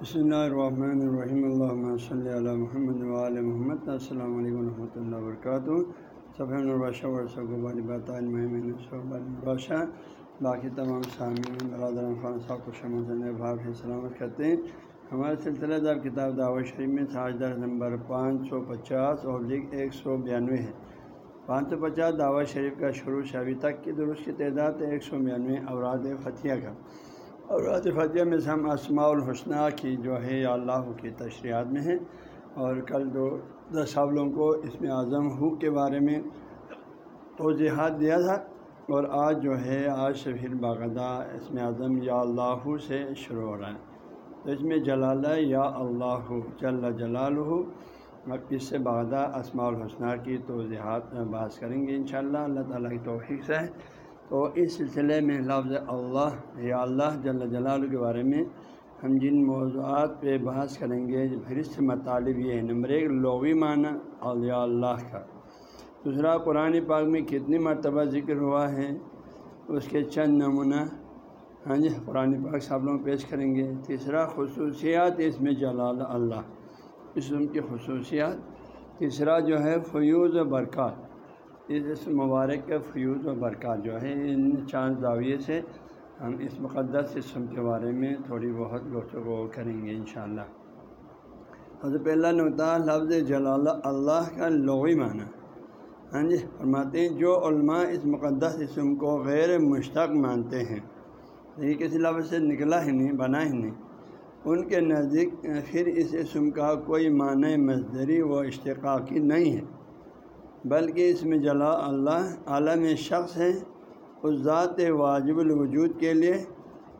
بسم اللہ الرحمن الرحیم۔ اللہ صلی علی محمد وعلی محمد۔ السلام علیکم ورحمۃ اللہ وبرکاتہ۔ صفحہ الباشہ ورثہ باقی تمام سامعین برادر خان صاحب کو شمع بھاگ سے سلامت کرتے ہیں۔ ہمارے سلسلہ دار کتاب دعوت شریف میں تھاج در نمبر پانچ سو پچاس اور ایک سو بیانوے ہے۔ پانچ سو پچاس دعوت شریف کا شروع سے ابھی تک کی درست کی تعداد ہے ایک سو بیانوے اوراد فتح کا۔ اوراد فتح میں سے ہم اسماع الحسنہ کی جو ہے یا اللہ کی تشریحات میں ہیں اور کل دو دس سالوں کو اس میں اعظم ہو کے بارے میں توضیحات دیا تھا اور آج جو ہے آج سے پھر باقاعدہ اس میں اعظم یا اللہ سے شروع ہو رہا ہے۔ تو اس میں جلالہ یا اللہ جل جلال ہو اب اس سے باغدہ اسماع الحسنہ کی توضیحات بحث کریں گے انشاءاللہ۔ اللہ تعالیٰ کی توفیق سے۔ تو اس سلسلے میں لفظ اللہ یا اللہ جل جلال کے بارے میں ہم جن موضوعات پہ بحث کریں گے پھر اس سے مطالب یہ ہے، نمبر ایک، لغوی معنی اللہ اللہ کا۔ دوسرا، قرآن پاک میں کتنی مرتبہ ذکر ہوا ہے، اس کے چند نمونہ ہاں جی قرآن پاک صاحب لوگ پیش کریں گے۔ تیسرا، خصوصیات، اس میں جلال اللہ اسم کی خصوصیات۔ تیسرا جو ہے، فیوز و برکات۔ اس مبارک کے فیوز و برکات جو ہے، ان چاند زاویے سے ہم اس مقدس اسم کے بارے میں تھوڑی بہت گفتگو کریں گے انشاءاللہ۔ شاء پہلا نقطہ لفظ جلال اللہ کا لغوی معنی۔ ہاں جی فرماتے ہیں، جو علماء اس مقدس اسم کو غیر مشتق مانتے ہیں یہ کسی لفظ سے نکلا ہی نہیں، بنا ہی نہیں، ان کے نزدیک پھر اس اسم کا کوئی معنی مزدری و اشتقاقی نہیں ہے۔ بلکہ اس میں جلا اللہ عالم شخص ہے اس ذات واجب الوجود کے لیے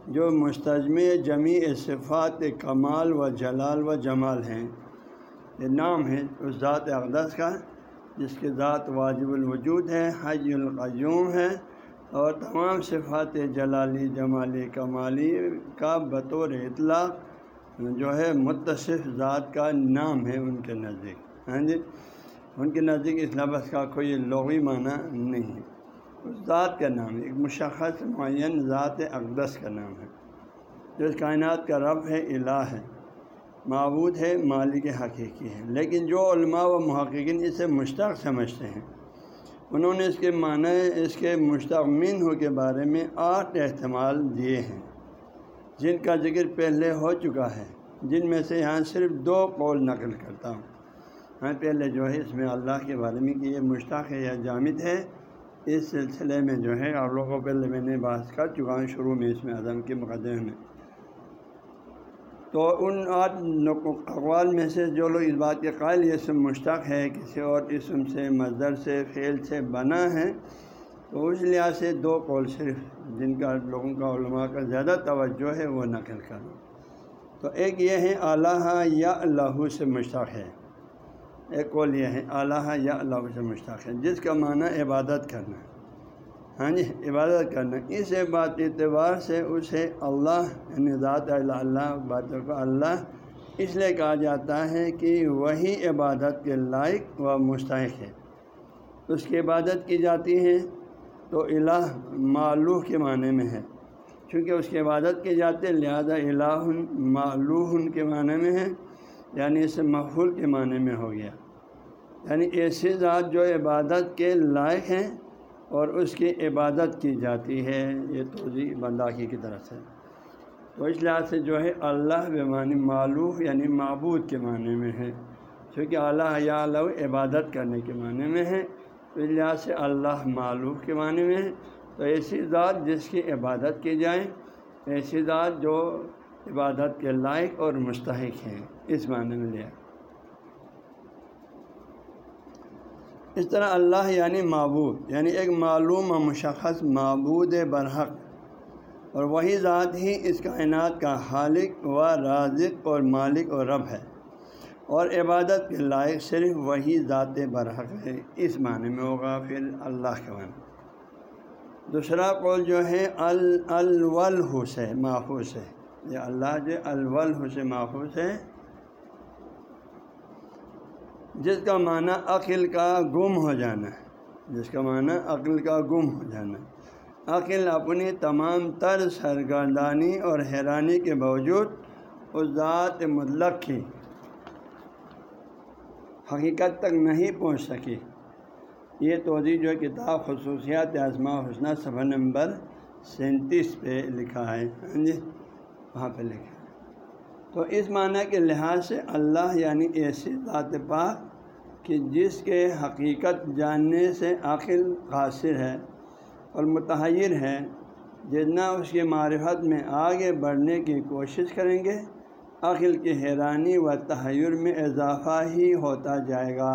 جو مستجم جمی صفات کمال و جلال و جمال ہیں۔ یہ نام ہے اس ذات اقدس کا، جس کے ذات واجب الوجود ہے حج القیوم ہے اور تمام صفات جلالی، جمالی، کمالی کا بطور اطلاق جو ہے متصف ذات کا نام ہے ان کے نزدیک۔ ہاں جی؟ ان کے نزدیک اس لفظ کا کوئی لغوی معنی نہیں ہے۔ اس ذات کا نام ایک مشخص معین ذات اقدس کا نام ہے، جو اس کائنات کا رب ہے، الہ ہے، معبود ہے، مالک حقیقی ہے۔ لیکن جو علماء و محققین اسے مشتق سمجھتے ہیں، انہوں نے اس کے معنی، اس کے مشتمن ہو کے بارے میں آٹھ احتمال دیے ہیں، جن کا ذکر پہلے ہو چکا ہے، جن میں سے یہاں صرف دو قول نقل کرتا ہوں۔ ہاں پہلے جو ہے اس میں اللہ کے بارے میں کہ یہ مشتاق ہے یا جامد ہے، اس سلسلے میں جو ہے آپ لوگوں کو پہلے میں نے بات کر چکا ہوں، شروع میں اس میں اعظم کے مقدمے میں۔ تو ان آٹھ اقوال میں سے جو لوگ اس بات کے قائل یہ سب مشتق ہے، کسی اور اسم سے مزدر سے، فعل سے بنا ہے۔ تو اس لحاظ سے دو قول صرف، جن کا لوگوں کا علماء کا زیادہ توجہ ہے، وہ نقل کروں تو ایک یہ ہے اعلیٰ یا اللہ سے مشتق ہے۔ ایک قول یہ ہے اعلیٰ یا اللہ سے مشتق ہے جس کا معنی عبادت کرنا۔ ہے ہاں جی عبادت کرنا۔ اس بات اعتبار سے اسے اللہ یعنی ذات اللہ، باتوں کو اللہ اس لیے کہا جاتا ہے کہ وہی عبادت کے لائق و مستحق ہے۔ اس کی عبادت کی جاتی ہے تو الہ معلوح کے معنی میں ہے۔ چونکہ اس کی عبادت کی جاتی ہے، لہذا الہ معلوح کے معنی میں ہے۔ یعنی اسے محفول کے معنی میں ہو گیا۔ یعنی ایسی ذات جو عبادت کے لائق ہیں اور اس کی عبادت کی جاتی ہے۔ یہ توضیع بنداخی کی طرف سے۔ تو اس لحاظ سے جو ہے اللہ بے معنی معلوف یعنی معبود کے معنی میں ہے۔ چونکہ اللہ یا اللہ عبادت کرنے کے معنی میں ہے، تو اس لحاظ سے اللہ معلوف کے معنی میں ہے۔ تو ایسی ذات جس کی عبادت کی جائے، ایسی ذات جو عبادت کے لائق اور مستحق ہیں اس معنی میں لیا۔ اس طرح اللہ یعنی معبود یعنی ایک معلوم و مشخص معبود برحق، اور وہی ذات ہی اس کائنات کا خالق و رازق اور مالک اور رب ہے۔ اور عبادت کے لائق صرف وہی ذات برحق ہے۔ اس معنی میں ہوگا پھر اللہ کے معنی۔ دوسرا قول جو ہے الول سے محفوظ ہے۔ یہ اللہ جو الول سے محفوظ ہے۔ جس کا معنی عقل کا گم ہو جانا جس کا معنی عقل کا گم ہو جانا عقل اپنی تمام تر سرگردانی اور حیرانی کے باوجود اس ذات مطلق کی حقیقت تک نہیں پہنچ سکی۔ یہ توضیع جو کتاب خصوصیات آزما حسنہ صفحہ نمبر سینتیس پہ لکھا ہے۔ ہاں جی وہاں پہ لکھا ہے۔ تو اس معنی کے لحاظ سے اللہ یعنی ایسی ذات پاک کہ جس کے حقیقت جاننے سے عقل قاصر ہے اور متحر ہے، جتنا اس کی معرفت میں آگے بڑھنے کی کوشش کریں گے عقل کی حیرانی و تحیر میں اضافہ ہی ہوتا جائے گا۔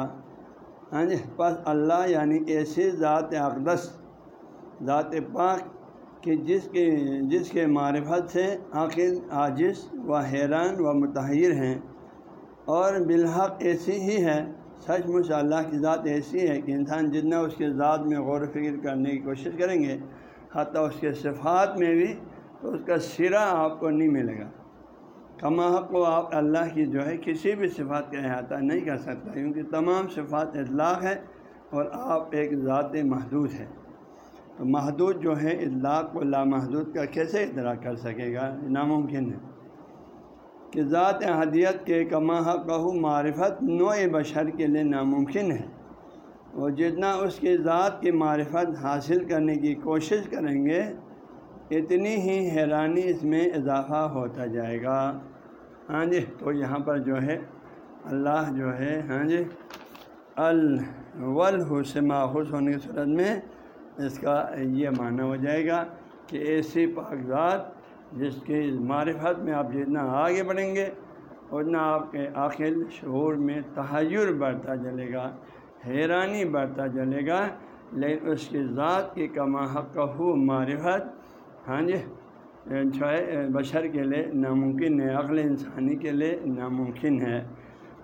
ہاں جی بس اللہ یعنی ایسی ذات اقدس، ذات پاک کہ جس کے جس کے معرفت سے عقل عاجز و حیران و متحر ہیں اور بالحق ایسی ہی ہے سچ مچ اللہ کی ذات ایسی ہے کہ انسان جتنا اس کے ذات میں غور و فکر کرنے کی کوشش کریں گے، حتیٰ اس کے صفات میں بھی تو اس کا سرا آپ کو نہیں ملے گا۔ کما حق کو آپ اللہ کی جو ہے کسی بھی صفات کا احاطہ نہیں کر سکتا کیونکہ تمام صفات اطلاق ہے اور آپ ایک ذات محدود ہے تو محدود جو ہے اطلاق کو لامحدود کا کیسے ادراک کر سکے گا؟ ناممکن ہے کہ ذات احدیت کے کما کہ معرفت نوع بشر کے لیے ناممکن ہے اور جتنا اس کی ذات کی معرفت حاصل کرنے کی کوشش کریں گے، اتنی ہی حیرانی اس میں اضافہ ہوتا جائے گا۔ ہاں جی تو یہاں پر جو ہے، اللہ جو ہے ہاں جی الولحس ماحوس ہونے کی صورت میں اس کا یہ معنی ہو جائے گا کہ ایسی ذات جس کی معرفت میں آپ جتنا آگے بڑھیں گے، اتنا آپ کے آخر شعور میں تحیر بڑھتا چلے گا، حیرانی بڑھتا چلے گا، لیکن اس کی ذات کی کما حق ہو معرفت ہاں جی بشر کے لیے ناممکن ہے، عقل انسانی کے لیے ناممکن ہے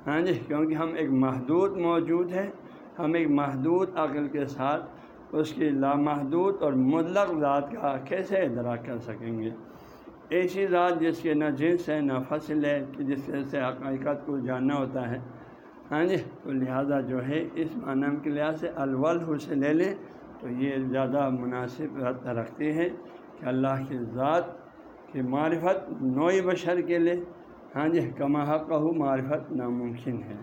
ہاں جی کیونکہ ہم ایک محدود موجود ہے ہم ایک محدود عقل کے ساتھ اس کی لامحدود اور مطلق ذات کا کیسے ادراک کر سکیں گے؟ ایسی ذات جس کے نہ جنس ہے، نہ فصل ہے، کہ جس سے حقیقت کو جاننا ہوتا ہے۔ ہاں جی تو لہٰذا جو ہے، اس معنی کے لحاظ سے الول سے لے لیں تو یہ زیادہ مناسب رکھتی ہے کہ اللہ کی ذات کی معرفت نوئی بشر کے لیے ہاں جی کما حق ہو معرفت ناممکن ہے۔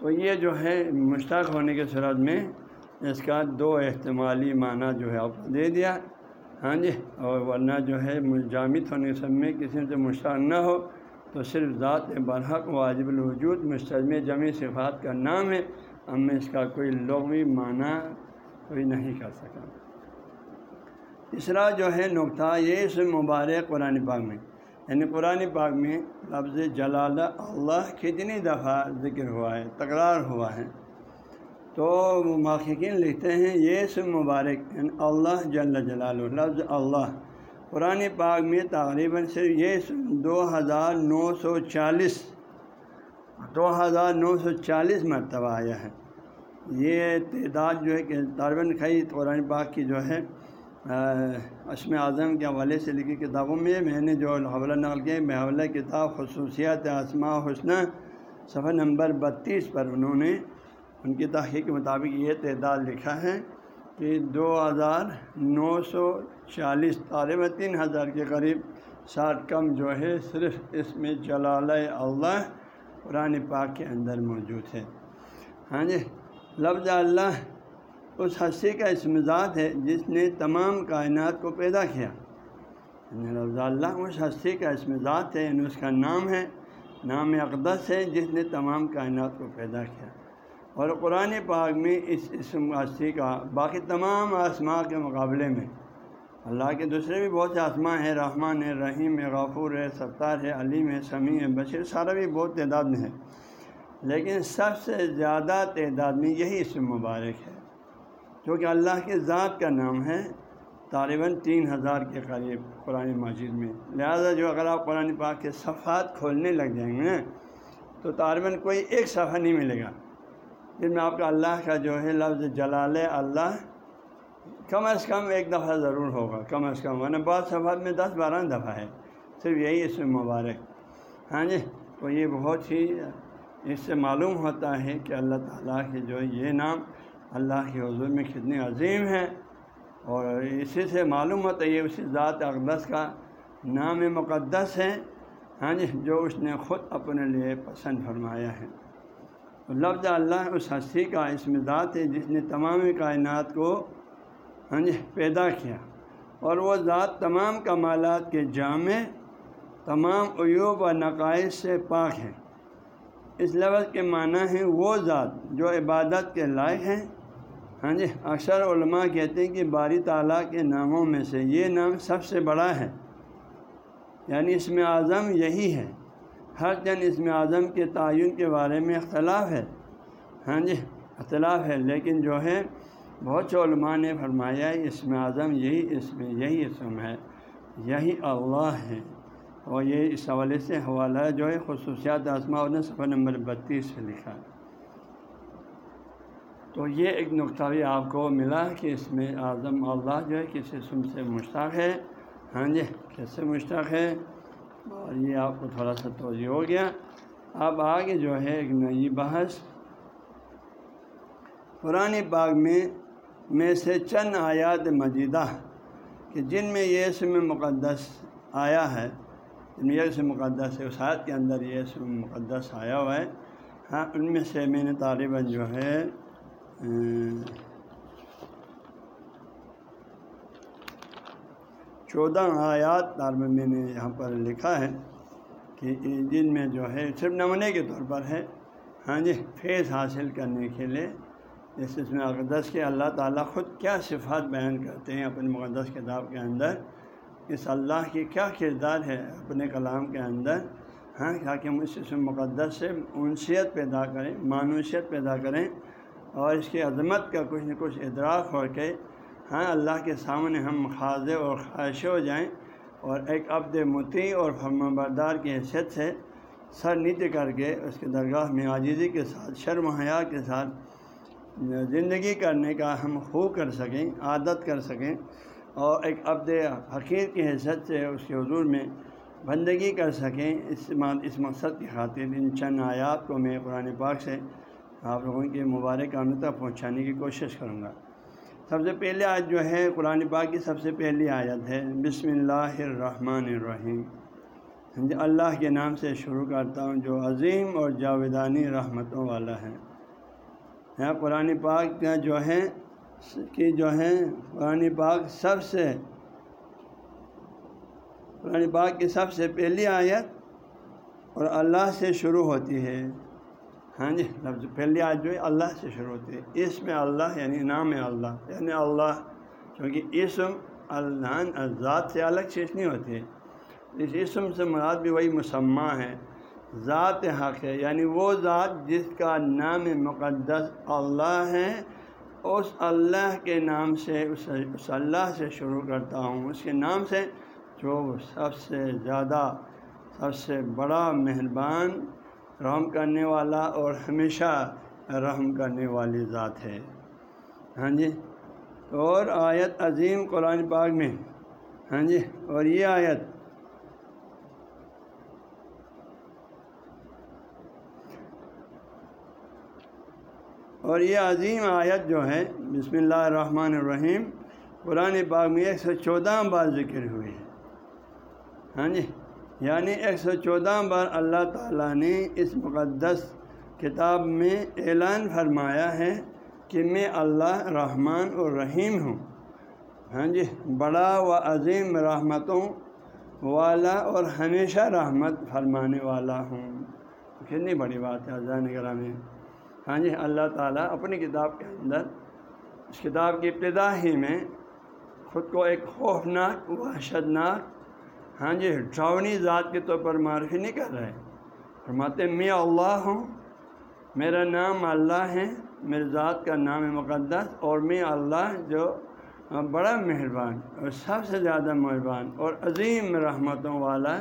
تو یہ جو ہے مشتاق ہونے کے صورت میں اس کا دو احتمالی معنی جو ہے آپ کو دے دیا۔ ہاں جی اور ورنہ جو ہے مجامت ہونے سب میں کسی سے مشتاق نہ ہو۔ تو صرف ذات برحق واجب الوجود مستجم جمی صفات کا نام ہے۔ ہم اس کا کوئی لغوی معنی کوئی نہیں کر سکا۔ تیسرا جو ہے نقطہ، یہ اس مبارک قرآن پاک میں۔ یعنی قرآن پاک میں لفظ جلال اللہ کتنی دفعہ ذکر ہوا ہے، تکرار ہوا ہے۔ تو محققین لکھتے ہیں، یہ سب مبارک یعنی اللہ جل جلال لفظ اللہ۔ قرآن پاک میں تقریباً صرف یہ دو ہزار نو سو چالیس، دو ہزار نو سو چالیس مرتبہ آیا ہے۔ یہ تعداد جو ہے کہ طالباً کئی قرآن پاک کی جو ہے اسم اعظم کے حوالے سے لکھی کتابوں میں میں نے جو حوالہ نقل کیا میں حوالہ کتاب خصوصیات اسماء حسنہ صفحہ نمبر بتیس پر انہوں نے ان کی تحقیق کے مطابق یہ تعداد لکھا ہے کہ دو ہزار نو سو چالیس طالب تین ہزار کے قریب ساٹھ کم جو ہے صرف اس میں جلال اللہ قرآن پاک کے اندر موجود ہے۔ ہاں جی لفظ اللہ اس ہستی کا ذات ہے جس نے تمام کائنات کو پیدا کیا۔ یعنی لفظ اللہ اس ہستی کا ذات ہے یعنی اس کا نام ہے، نام اقدس ہے جس نے تمام کائنات کو پیدا کیا۔ اور قرآن پاک میں اس اسم ہستی کا باقی تمام آسما کے مقابلے میں اللہ کے دوسرے بھی بہت سے آسماں ہیں، رحمان ہے رحیم ہے غفور ہے ستار ہے علیم ہے سمیع ہے بشیر، سارا بھی بہت تعداد میں ہے لیکن سب سے زیادہ تعداد میں یہی اسم مبارک ہے، جو کہ اللہ کے ذات کا نام ہے طالباً تین ہزار کے قریب قرآن ماجد میں۔ لہٰذا جو اگر آپ قرآن پاک کے صفحات کھولنے لگ جائیں گے، تو طالباً کوئی ایک صفحہ نہیں ملے گا۔ جن میں آپ کا اللہ کا جو ہے لفظ جلال اللہ، کم از کم ایک دفعہ ضرور ہوگا، کم از کم، ورنہ بعض صفحات میں دس بارہ دفعہ ہے، صرف یہی اس میں مبارک۔ ہاں جی تو یہ بہت ہی اس سے معلوم ہوتا ہے کہ اللہ تعالیٰ کے جو یہ نام اللہ کے حضور میں کتنی عظیم ہے اور اسی سے معلوم ہوتا ہے یہ اسی ذات اقدس کا نام مقدس ہے۔ ہاں جی جو اس نے خود اپنے لیے پسند فرمایا ہے۔ لفظ اللہ اس ہستی کا، اس میں ذات ہے جس نے تمام کائنات کو ہاں جی پیدا کیا۔ اور وہ ذات تمام کمالات کے جامع، تمام عیوب و نقائص سے پاک ہے۔ اس لفظ کے معنی ہیں وہ ذات جو عبادت کے لائق ہیں۔ ہاں جی اکثر علماء کہتے ہیں کہ باری تعالیٰ کے ناموں میں سے یہ نام سب سے بڑا ہے۔ یعنی اس میں اعظم یہی ہے۔ ہر جن اس میں اعظم کے تعین کے بارے میں اختلاف ہے۔ ہاں جی اختلاف ہے، لیکن جو ہے، بہت سے علماء نے فرمایا اس میں اعظم یہی اس میں یہی اسم ہے، یہی اللہ ہے۔ اور یہ اس حوالے سے حوالہ جو ہے، خصوصیات آسما نے صفحہ نمبر بتیس سے لکھا۔ تو یہ ایک نقطہ بھی آپ کو ملا کہ اس میں اعظم اللہ جو ہے، کس اسم سے مشتاق ہے۔ ہاں جی کس سے مشتاق ہے؟ اور یہ آپ کو تھوڑا سا توجہ ہو گیا۔ اب آگے جو ہے ایک نئی بحث۔ پرانی باغ میں میں سے چند آیات مجیدہ کہ جن میں یہ اسم مقدس آیا ہے۔ یہ اسم مقدس ہے، اس آیت کے اندر یہ اسم مقدس آیا ہوا ہے۔ ہاں ان میں سے میں نے طالباً جو ہے چودہ آیات طالب میں نے یہاں پر لکھا ہے کہ جن میں جو ہے، صرف نمونے کے طور پر ہے۔ ہاں جی فیض حاصل کرنے کے لیے۔ جس اس میں اقدس کے اللہ تعالیٰ خود کیا صفات بیان کرتے ہیں اپنی مقدس کتاب کے اندر؟ اس اللہ کی کیا کردار ہے اپنے کلام کے اندر؟ ہاں تاکہ ہم اس اسم مقدس سے انسیت پیدا کریں، مانوسیت پیدا کریں اور اس کی عظمت کا کچھ نہ کچھ ادراک ہو کے ہاں اللہ کے سامنے ہم خاض اور خواہش ہو جائیں اور ایک عبد متی اور فرما بردار کی حیثیت سے سر نیت کر کے اس کے درگاہ میں عاجزی کے ساتھ، شرم حیا کے ساتھ زندگی کرنے کا ہم خو کر سکیں، عادت کر سکیں اور ایک عبد حقیر کی حیثیت سے اس کے حضور میں بندگی کر سکیں۔ اس اس مقصد کی خاطر ان چند آیات کو میں قرآن پاک سے آپ لوگوں کے مبارک آنے تک پہنچانے کی کوشش کروں گا۔ سب سے پہلے آج جو ہے قرآن پاک کی سب سے پہلی آیت ہے، بسم اللہ الرحمن الرحیم۔ جی اللہ کے نام سے شروع کرتا ہوں، جو عظیم اور جاویدانی رحمتوں والا ہے۔ قرآن پاک کا جو ہے کہ جو ہے، قرآن پاک سب سے، قرآن پاک کی سب سے پہلی آیت اور اللہ سے شروع ہوتی ہے۔ ہاں جی لفظ پہلی آیت جو ہے، اللہ سے شروع ہوتی ہے۔ اس میں اللہ یعنی نام اللہ۔ یعنی اللہ کیونکہ اسم اللہ ذات سے الگ چیز نہیں ہوتی۔ ہے اس اسم سے مراد بھی وہی مسمہ ہے۔ ذات حق ہے یعنی وہ ذات جس کا نام مقدس اللہ ہے۔ اس اللہ کے نام سے، اس اس اللہ سے شروع کرتا ہوں۔ اس کے نام سے جو سب سے زیادہ، سب سے بڑا مہربان رحم کرنے والا اور ہمیشہ رحم کرنے والی ذات ہے۔ ہاں جی؟ اور آیت عظیم قرآن پاک میں۔ ہاں جی؟ اور یہ آیت۔ اور یہ عظیم آیت جو ہے، بسم اللہ الرحمن الرحیم، قرآن پاک میں ایک سو چودہ بار ذکر ہوئی ہے۔ ہاں جی؟ یعنی ایک سو چودہ بار اللہ تعالیٰ نے اس مقدس کتاب میں اعلان فرمایا ہے کہ میں اللہ رحمان اور رحیم ہوں۔ ہاں جی بڑا و عظیم رحمتوں والا اور ہمیشہ رحمت فرمانے والا ہوں۔ کتنی بڑی بات ہے اذان گرامی ہاں جی اللہ تعالیٰ اپنی کتاب کے اندر، اس کتاب کی ابتدا ہی میں خود کو ایک خوفناک، وحشتناک ہاں جی ڈراؤنی ذات کے طور پر معرفی نہیں کر رہے۔ فرماتے میں اللہ ہوں، میرا نام اللہ ہے، میرے ذات کا نام مقدس، اور میں اللہ جو بڑا مہربان اور سب سے زیادہ مہربان اور عظیم رحمتوں والا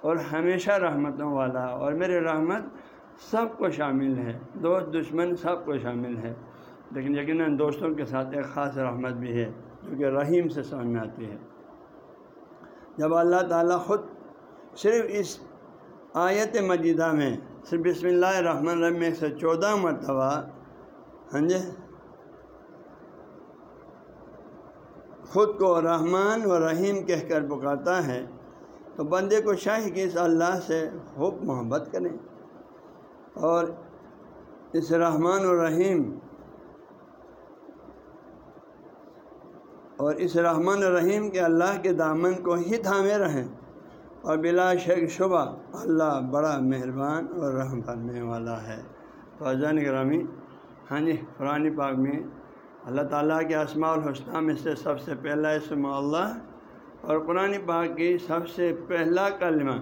اور ہمیشہ رحمتوں والا اور میرے رحمت سب کو شامل ہے، دوست، دشمن سب کو شامل ہے۔ لیکن یقیناً دوستوں کے ساتھ ایک خاص رحمت بھی ہے، جو کہ رحیم سے سمجھ میں آتی ہے۔ جب اللہ تعالیٰ خود صرف اس آیت مجیدہ میں صرف بسم اللہ الرحمن الرحیم ایک سو چودہ مرتبہ ہاں جی خود کو رحمان و رحیم کہہ کر پکارتا ہے، تو بندے کو چاہیے کہ اس اللہ سے خوب محبت کریں۔ اور اس رحمان الرحیم اور اس رحمان الرحیم کے اللہ کے دامن کو ہی تھامے رہیں۔ اور بلا شک شبہ، اللہ بڑا مہربان اور رحم کرنے والا ہے۔ تو گرامی ہاں جی قرآن پاک میں اللہ تعالیٰ کے اسماع الحسنہ میں سے سب سے پہلا اسم اللہ اور قرآن پاک کی سب سے پہلا کلمہ،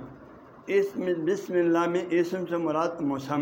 اس بسم اللہ میں اسم سے مراد مسم